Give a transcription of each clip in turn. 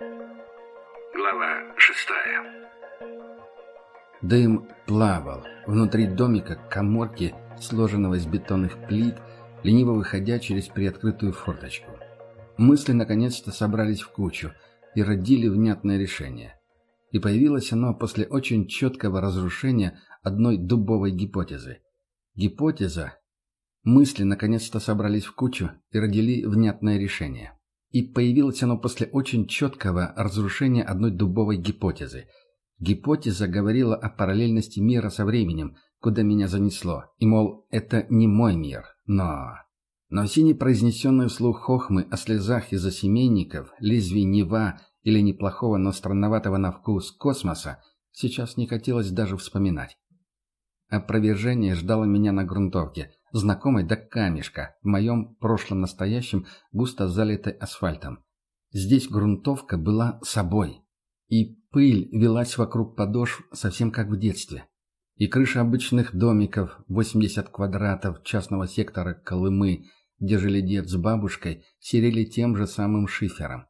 Глава шестая Дым плавал внутри домика коморки, сложенного из бетонных плит, лениво выходя через приоткрытую форточку. Мысли наконец-то собрались в кучу и родили внятное решение. И появилось оно после очень четкого разрушения одной дубовой гипотезы. Гипотеза. Мысли наконец-то собрались в кучу и родили внятное решение. И появилось оно после очень четкого разрушения одной дубовой гипотезы. Гипотеза говорила о параллельности мира со временем, куда меня занесло, и, мол, это не мой мир, но... Но синий произнесенные вслух хохмы о слезах из-за семейников, лезвий Нева или неплохого, но странноватого на вкус космоса сейчас не хотелось даже вспоминать. Опровержение ждало меня на грунтовке – Знакомой до камешка, в моем прошлом настоящем густо залитой асфальтом. Здесь грунтовка была собой, и пыль велась вокруг подошв совсем как в детстве. И крыша обычных домиков, 80 квадратов частного сектора Колымы, где жили дед с бабушкой, серели тем же самым шифером.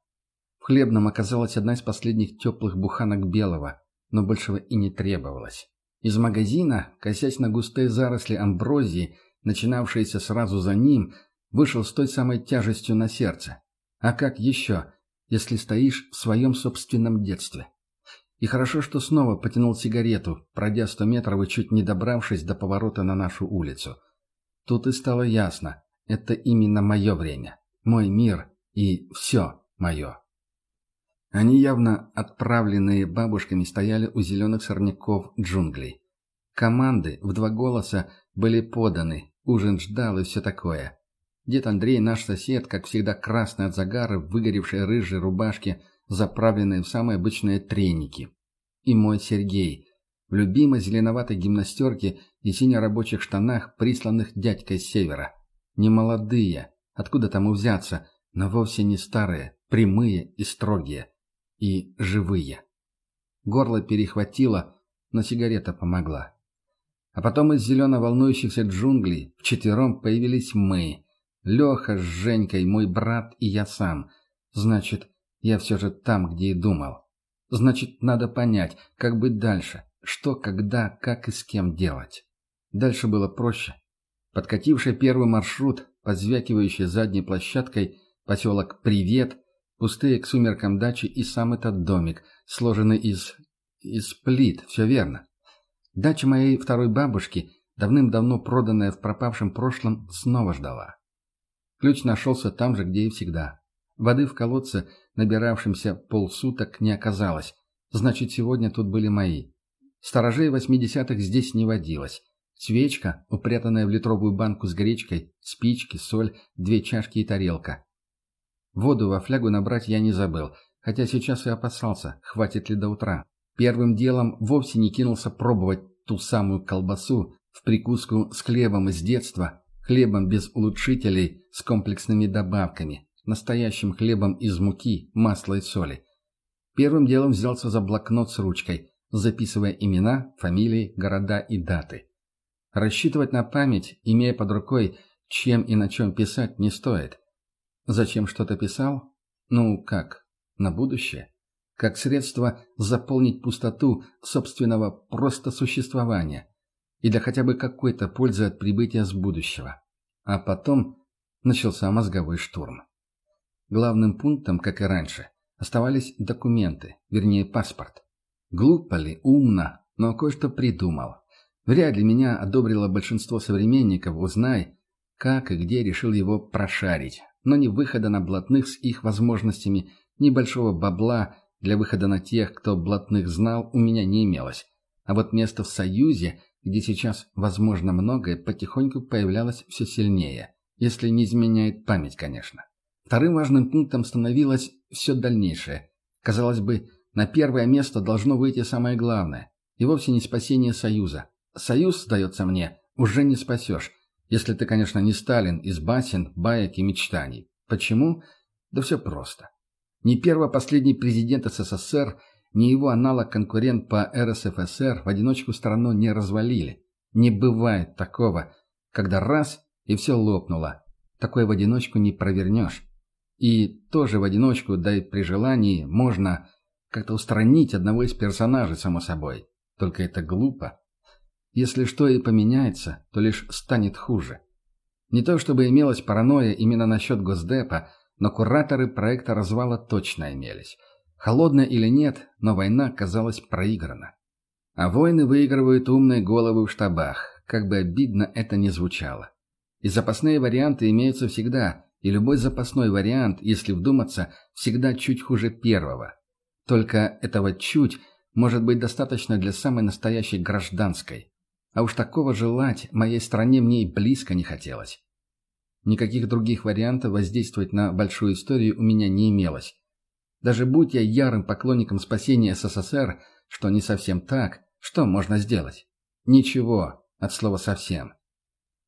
В хлебном оказалась одна из последних теплых буханок белого, но большего и не требовалось. Из магазина, косясь на густые заросли амброзии, начинавшееся сразу за ним, вышел с той самой тяжестью на сердце. А как еще, если стоишь в своем собственном детстве? И хорошо, что снова потянул сигарету, пройдя сто метров и чуть не добравшись до поворота на нашу улицу. Тут и стало ясно, это именно мое время, мой мир и все мое. Они явно отправленные бабушками стояли у зеленых сорняков джунглей. Команды в два голоса были поданы, ужин ждал и все такое. Дед Андрей, наш сосед, как всегда красный от загара, выгоревшей рыжей рубашки, заправленные в самые обычные треники. И мой Сергей, в любимой зеленоватой гимнастерке и сине-рабочих штанах, присланных дядькой с севера. Не молодые, откуда тому взяться, но вовсе не старые, прямые и строгие. И живые. Горло перехватило, но сигарета помогла. А потом из зелено волнующихся джунглей вчетвером появились мы. Леха с Женькой, мой брат и я сам. Значит, я все же там, где и думал. Значит, надо понять, как быть дальше, что, когда, как и с кем делать. Дальше было проще. Подкативший первый маршрут, позвякивающий задней площадкой, поселок «Привет», пустые к сумеркам дачи и сам этот домик, сложенный из... из плит, все верно. Дача моей второй бабушки, давным-давно проданная в пропавшем прошлом, снова ждала. Ключ нашелся там же, где и всегда. Воды в колодце, набиравшемся полсуток, не оказалось. Значит, сегодня тут были мои. Сторожей восьмидесятых здесь не водилось. Свечка, упрятанная в литровую банку с гречкой, спички, соль, две чашки и тарелка. Воду во флягу набрать я не забыл, хотя сейчас и опасался, хватит ли до утра. Первым делом вовсе не кинулся пробовать ту самую колбасу в прикуску с хлебом из детства, хлебом без улучшителей с комплексными добавками, настоящим хлебом из муки, масла и соли. Первым делом взялся за блокнот с ручкой, записывая имена, фамилии, города и даты. Рассчитывать на память, имея под рукой, чем и на чем писать, не стоит. Зачем что-то писал? Ну, как, на будущее? как средство заполнить пустоту собственного просто существования и для хотя бы какой-то пользы от прибытия с будущего. А потом начался мозговой штурм. Главным пунктом, как и раньше, оставались документы, вернее паспорт. Глупо ли, умно, но кое-что придумал. Вряд ли меня одобрило большинство современников, узнай, как и где решил его прошарить, но ни выхода на блатных с их возможностями, ни большого бабла, для выхода на тех, кто блатных знал, у меня не имелось. А вот место в Союзе, где сейчас, возможно, многое, потихоньку появлялось все сильнее. Если не изменяет память, конечно. Вторым важным пунктом становилось все дальнейшее. Казалось бы, на первое место должно выйти самое главное. И вовсе не спасение Союза. Союз, сдается мне, уже не спасешь. Если ты, конечно, не Сталин из басен, баек и мечтаний. Почему? Да все просто. Ни первый-последний а президент СССР, ни его аналог-конкурент по РСФСР в одиночку страну не развалили. Не бывает такого, когда раз и все лопнуло. Такое в одиночку не провернешь. И тоже в одиночку, да и при желании, можно как-то устранить одного из персонажей, само собой. Только это глупо. Если что и поменяется, то лишь станет хуже. Не то чтобы имелась паранойя именно насчет Госдепа, но кураторы проекта развала точно имелись. Холодно или нет, но война казалась проиграна. А войны выигрывают умные головы в штабах, как бы обидно это ни звучало. И запасные варианты имеются всегда, и любой запасной вариант, если вдуматься, всегда чуть хуже первого. Только этого «чуть» может быть достаточно для самой настоящей гражданской. А уж такого желать моей стране мне и близко не хотелось. Никаких других вариантов воздействовать на большую историю у меня не имелось. Даже будь я ярым поклонником спасения СССР, что не совсем так, что можно сделать? Ничего, от слова совсем.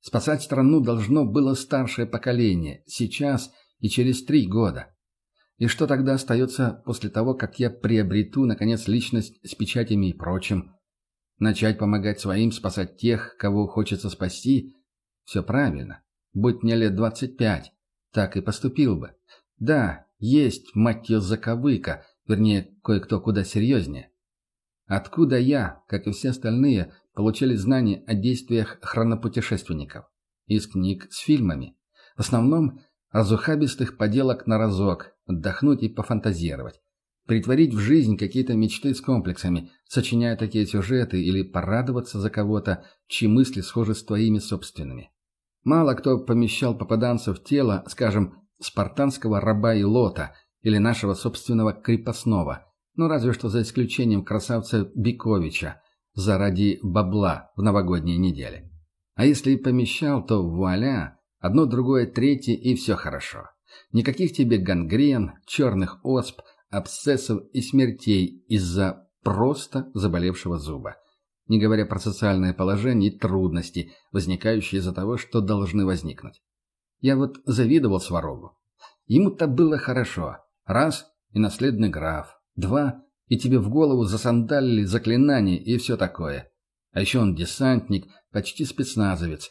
Спасать страну должно было старшее поколение, сейчас и через три года. И что тогда остается после того, как я приобрету, наконец, личность с печатями и прочим? Начать помогать своим, спасать тех, кого хочется спасти? Все правильно будь мне лет двадцать пять, так и поступил бы. Да, есть, мать ее, заковыка, вернее, кое-кто куда серьезнее. Откуда я, как и все остальные, получали знания о действиях хронопутешественников? Из книг с фильмами. В основном разухабистых поделок на разок, отдохнуть и пофантазировать. Притворить в жизнь какие-то мечты с комплексами, сочиняя такие сюжеты или порадоваться за кого-то, чьи мысли схожи с твоими собственными. Мало кто помещал попаданцев в тело, скажем, спартанского раба и лота или нашего собственного крепостного, ну разве что за исключением красавца Биковича, заради бабла в новогодние недели. А если и помещал, то вуаля, одно, другое, третье и все хорошо. Никаких тебе гангрен, черных осп, абсцессов и смертей из-за просто заболевшего зуба не говоря про социальное положение и трудности, возникающие из-за того, что должны возникнуть. Я вот завидовал Сварогу. Ему-то было хорошо. Раз — и наследный граф. Два — и тебе в голову засандалили заклинания и все такое. А еще он десантник, почти спецназовец.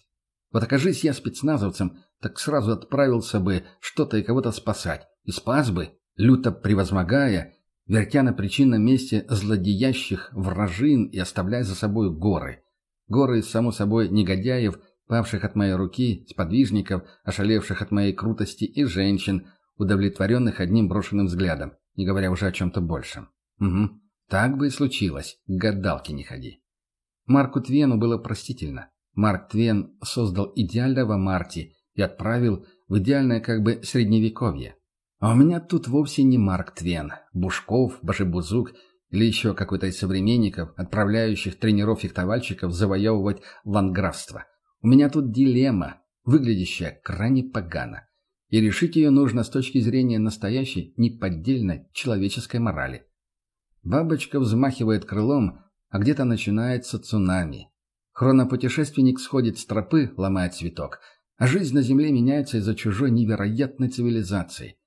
Вот окажись я спецназовцем, так сразу отправился бы что-то и кого-то спасать. И спас бы, люто превозмогая вертя на причинном месте злодеящих вражин и оставляя за собой горы. Горы, само собой, негодяев, павших от моей руки, сподвижников, ошалевших от моей крутости и женщин, удовлетворенных одним брошенным взглядом, не говоря уже о чем-то большем. Угу, так бы и случилось, к гадалке не ходи. Марку Твену было простительно. Марк Твен создал идеального Марти и отправил в идеальное как бы средневековье. А у меня тут вовсе не Марк Твен, Бушков, Башебузук или еще какой-то из современников, отправляющих тренеров-фехтовальщиков завоевывать ландграфство. У меня тут дилемма, выглядящая крайне погано. И решить ее нужно с точки зрения настоящей, неподдельной человеческой морали. Бабочка взмахивает крылом, а где-то начинается цунами. Хронопутешественник сходит с тропы, ломая цветок, а жизнь на Земле меняется из-за чужой невероятной цивилизации.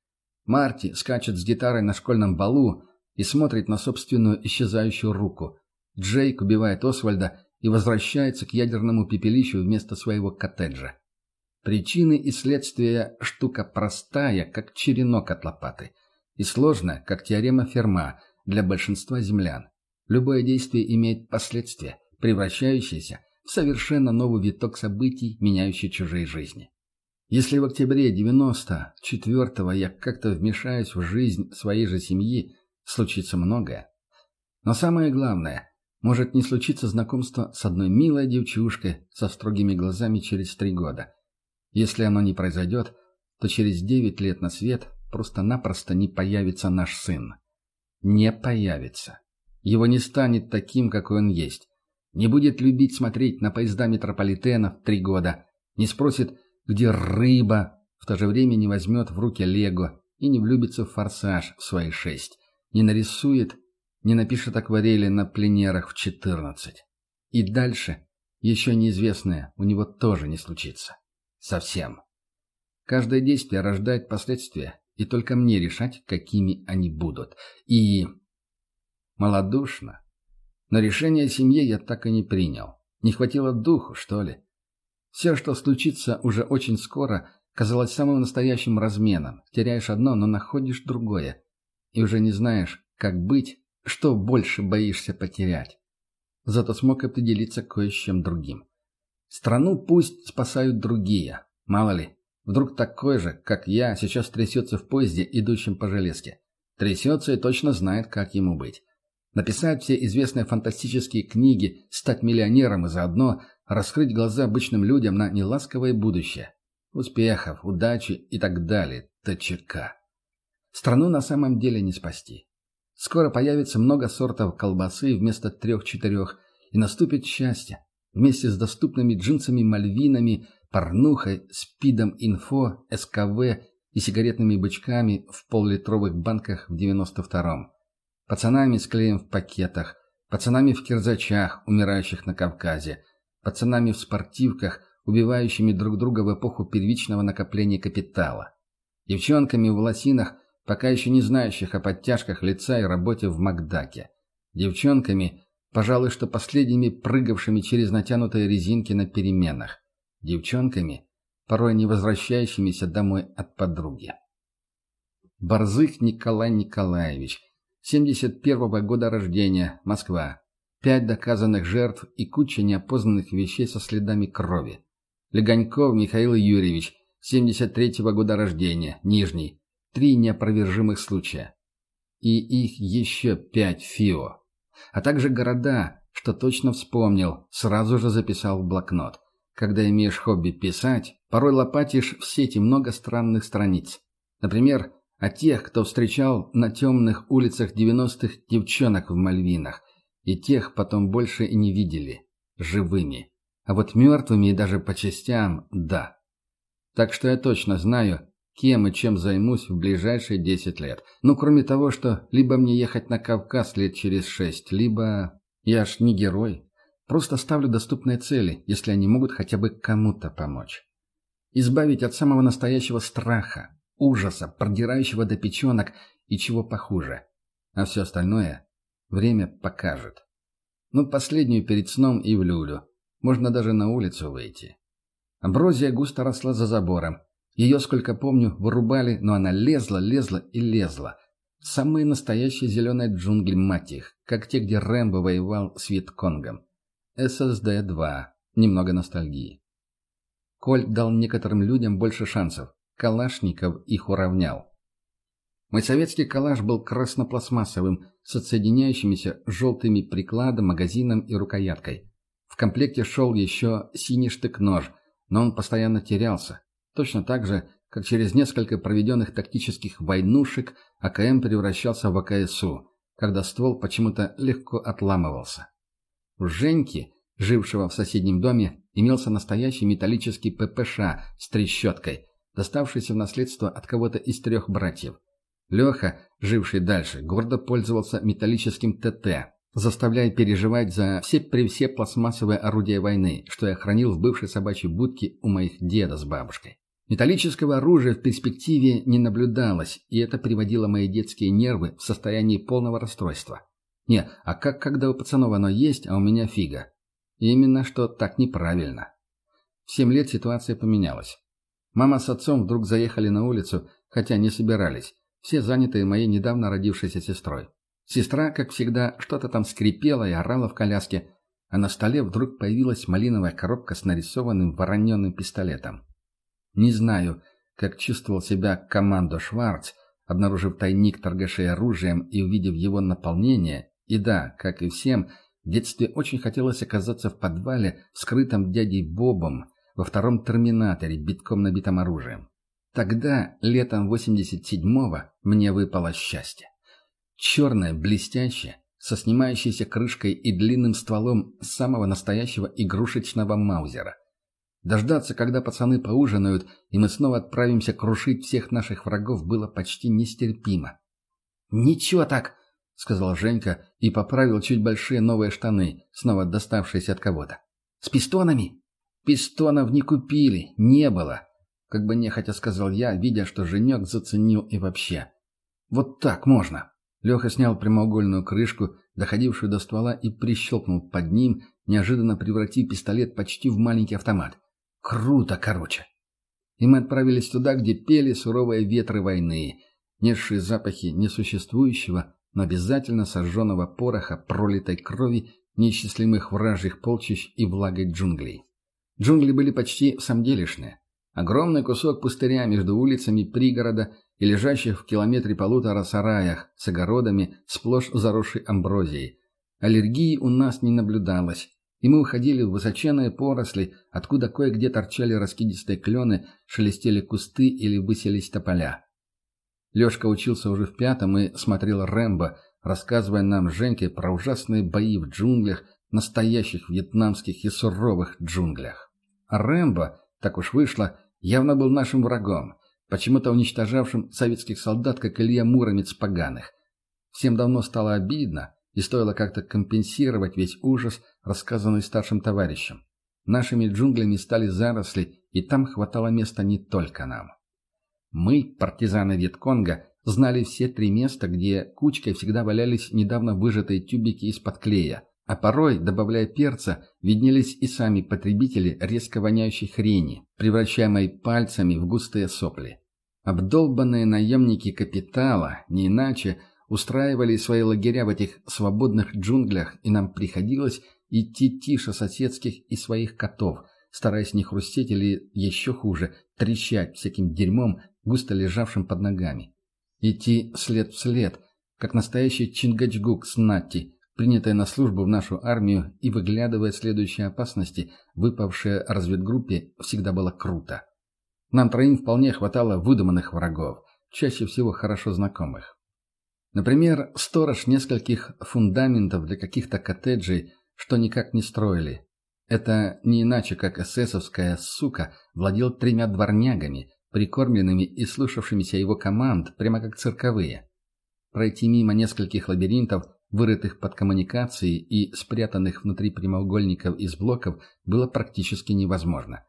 Марти скачет с гитарой на школьном балу и смотрит на собственную исчезающую руку. Джейк убивает Освальда и возвращается к ядерному пепелищу вместо своего коттеджа. Причины и следствия – штука простая, как черенок от лопаты, и сложная, как теорема Ферма для большинства землян. Любое действие имеет последствия, превращающиеся в совершенно новый виток событий, меняющий чужие жизни. Если в октябре 94-го я как-то вмешаюсь в жизнь своей же семьи, случится многое. Но самое главное, может не случиться знакомство с одной милой девчушкой со строгими глазами через три года. Если оно не произойдет, то через девять лет на свет просто-напросто не появится наш сын. Не появится. Его не станет таким, какой он есть. Не будет любить смотреть на поезда метрополитена в три года. Не спросит, где рыба в то же время не возьмет в руки лего и не влюбится в форсаж в свои шесть, не нарисует, не напишет акварели на пленерах в четырнадцать. И дальше еще неизвестное у него тоже не случится. Совсем. Каждое действие рождает последствия, и только мне решать, какими они будут. И... Малодушно. Но решение о семье я так и не принял. Не хватило духу, что ли? Все, что случится уже очень скоро, казалось самым настоящим разменом. Теряешь одно, но находишь другое. И уже не знаешь, как быть, что больше боишься потерять. Зато смог определиться кое с чем другим. Страну пусть спасают другие. Мало ли, вдруг такой же, как я, сейчас трясется в поезде, идущем по железке. Трясется и точно знает, как ему быть написать все известные фантастические книги, стать миллионером и заодно раскрыть глаза обычным людям на неласковое будущее. Успехов, удачи и так далее. ТЧК. Страну на самом деле не спасти. Скоро появится много сортов колбасы вместо трех-четырех, и наступит счастье. Вместе с доступными джинсами, мальвинами, порнухой, спидом инфо, СКВ и сигаретными бычками в поллитровых банках в девяносто втором. Пацанами с клеем в пакетах, пацанами в кирзачах, умирающих на Кавказе, пацанами в спортивках, убивающими друг друга в эпоху первичного накопления капитала, девчонками в лосинах, пока еще не знающих о подтяжках лица и работе в Макдаке, девчонками, пожалуй, что последними прыгавшими через натянутые резинки на переменах, девчонками, порой не возвращающимися домой от подруги. Барзых Николай Николаевич – 71-го года рождения, Москва. Пять доказанных жертв и куча неопознанных вещей со следами крови. Легоньков Михаил Юрьевич, 73-го года рождения, Нижний. Три неопровержимых случая. И их еще пять ФИО. А также города, что точно вспомнил, сразу же записал в блокнот. Когда имеешь хобби писать, порой лопатишь в сети много странных страниц. Например, а тех, кто встречал на темных улицах 90-х девчонок в Мальвинах, и тех потом больше и не видели, живыми. А вот мертвыми и даже по частям – да. Так что я точно знаю, кем и чем займусь в ближайшие 10 лет. Ну, кроме того, что либо мне ехать на Кавказ лет через 6, либо... Я ж не герой. Просто ставлю доступные цели, если они могут хотя бы кому-то помочь. Избавить от самого настоящего страха, ужаса, продирающего до печенок и чего похуже. А все остальное время покажет. Ну, последнюю перед сном и в люлю. Можно даже на улицу выйти. Амброзия густо росла за забором. Ее, сколько помню, вырубали, но она лезла, лезла и лезла. Самые настоящие зеленые джунгли, мать их, как те, где Рэмбо воевал с Витконгом. ССД-2. Немного ностальгии. Коль дал некоторым людям больше шансов. Калашников их уравнял. Мой советский калаш был краснопластмассовым, с отсоединяющимися желтыми прикладом, магазином и рукояткой. В комплекте шел еще синий штык-нож, но он постоянно терялся. Точно так же, как через несколько проведенных тактических войнушек АКМ превращался в АКСУ, когда ствол почему-то легко отламывался. У Женьки, жившего в соседнем доме, имелся настоящий металлический ППШ с трещоткой – доставшийся в наследство от кого-то из трех братьев. Леха, живший дальше, гордо пользовался металлическим ТТ, заставляя переживать за все при все пластмассовые орудия войны, что я хранил в бывшей собачьей будке у моих деда с бабушкой. Металлического оружия в перспективе не наблюдалось, и это приводило мои детские нервы в состояние полного расстройства. Не, а как когда у пацанов оно есть, а у меня фига? Именно что так неправильно. В семь лет ситуация поменялась. Мама с отцом вдруг заехали на улицу, хотя не собирались. Все занятые моей недавно родившейся сестрой. Сестра, как всегда, что-то там скрипела и орала в коляске, а на столе вдруг появилась малиновая коробка с нарисованным вороненным пистолетом. Не знаю, как чувствовал себя командо Шварц, обнаружив тайник торгашей оружием и увидев его наполнение, и да, как и всем, в детстве очень хотелось оказаться в подвале, скрытом дядей Бобом, во втором терминаторе, битком набитом оружием. Тогда, летом 87-го, мне выпало счастье. Черное, блестящее, со снимающейся крышкой и длинным стволом самого настоящего игрушечного маузера. Дождаться, когда пацаны поужинают, и мы снова отправимся крушить всех наших врагов, было почти нестерпимо. «Ничего так!» — сказал Женька и поправил чуть большие новые штаны, снова доставшиеся от кого-то. «С пистонами?» Пистонов не купили, не было. Как бы нехотя сказал я, видя, что женек заценил и вообще. Вот так можно. Леха снял прямоугольную крышку, доходившую до ствола, и прищелкнул под ним, неожиданно превратив пистолет почти в маленький автомат. Круто, короче. И мы отправились туда, где пели суровые ветры войны, несшие запахи несуществующего, но обязательно сожженного пороха, пролитой крови, неисчислимых вражьих полчищ и влагой джунглей. Джунгли были почти самделишные. Огромный кусок пустыря между улицами пригорода и лежащих в километре полутора сараях с огородами, сплошь заросшей амброзией. Аллергии у нас не наблюдалось, и мы уходили в высоченные поросли, откуда кое-где торчали раскидистые клены, шелестели кусты или выселись тополя. Лешка учился уже в пятом и смотрел «Рэмбо», рассказывая нам Женьке про ужасные бои в джунглях, настоящих вьетнамских и суровых джунглях. А Рэмбо, так уж вышло, явно был нашим врагом, почему-то уничтожавшим советских солдат, как Илья Муромец поганых. Всем давно стало обидно, и стоило как-то компенсировать весь ужас, рассказанный старшим товарищем. Нашими джунглями стали заросли, и там хватало места не только нам. Мы, партизаны Вьетконга, знали все три места, где кучкой всегда валялись недавно выжатые тюбики из-под клея, а порой, добавляя перца, виднелись и сами потребители резко воняющей хрени, превращаемой пальцами в густые сопли. Обдолбанные наемники капитала, не иначе, устраивали свои лагеря в этих свободных джунглях, и нам приходилось идти тише соседских и своих котов, стараясь не хрустеть или, еще хуже, трещать всяким дерьмом, густо лежавшим под ногами. Идти след в след, как настоящий Чингачгук с Натти, принятая на службу в нашу армию и выглядывая следующие опасности, выпавшая разведгруппе, всегда было круто. Нам троим вполне хватало выдуманных врагов, чаще всего хорошо знакомых. Например, сторож нескольких фундаментов для каких-то коттеджей, что никак не строили. Это не иначе, как эсэсовская сука владел тремя дворнягами, прикормленными и слушавшимися его команд, прямо как цирковые. Пройти мимо нескольких лабиринтов вырытых под коммуникации и спрятанных внутри прямоугольников из блоков, было практически невозможно.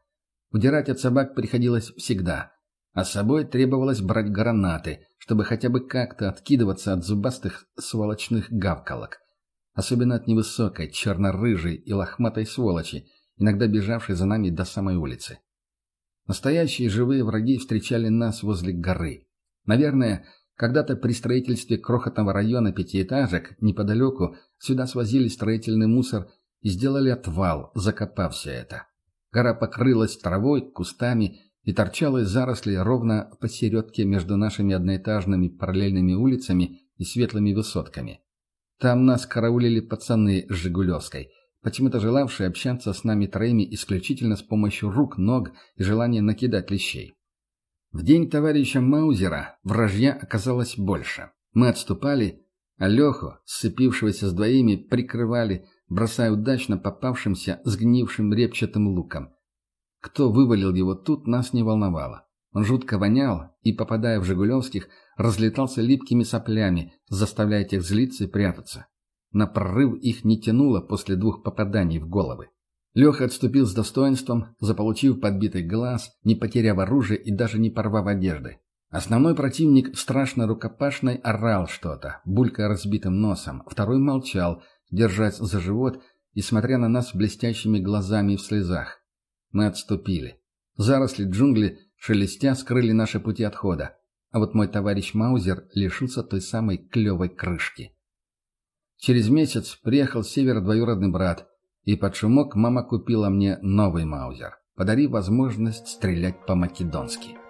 Удирать от собак приходилось всегда, а с собой требовалось брать гранаты, чтобы хотя бы как-то откидываться от зубастых сволочных гавкалок. Особенно от невысокой, черно-рыжей и лохматой сволочи, иногда бежавшей за нами до самой улицы. Настоящие живые враги встречали нас возле горы. Наверное, когда-то при строительстве крохотного района пятиэтажек неподалеку сюда свозили строительный мусор и сделали отвал, закопав все это. Гора покрылась травой, кустами и торчала из зарослей ровно посередке между нашими одноэтажными параллельными улицами и светлыми высотками. Там нас караулили пацаны с Жигулевской, почему-то желавшие общаться с нами троими исключительно с помощью рук, ног и желания накидать лещей. В день товарища Маузера вражья оказалось больше. Мы отступали, а Леху, сцепившегося с двоими, прикрывали, бросая удачно попавшимся сгнившим репчатым луком. Кто вывалил его тут, нас не волновало. Он жутко вонял и, попадая в «Жигулевских», разлетался липкими соплями, заставляя тех злиться и прятаться. На прорыв их не тянуло после двух попаданий в головы. Леха отступил с достоинством, заполучив подбитый глаз, не потеряв оружие и даже не порвав одежды. Основной противник страшно рукопашной орал что-то, булька разбитым носом. Второй молчал, держась за живот и смотря на нас блестящими глазами в слезах. Мы отступили. Заросли джунгли, шелестя, скрыли наши пути отхода. А вот мой товарищ Маузер лишился той самой клевой крышки. Через месяц приехал с севера двоюродный брат. И под шумок мама купила мне новый маузер, подарив возможность стрелять по-македонски.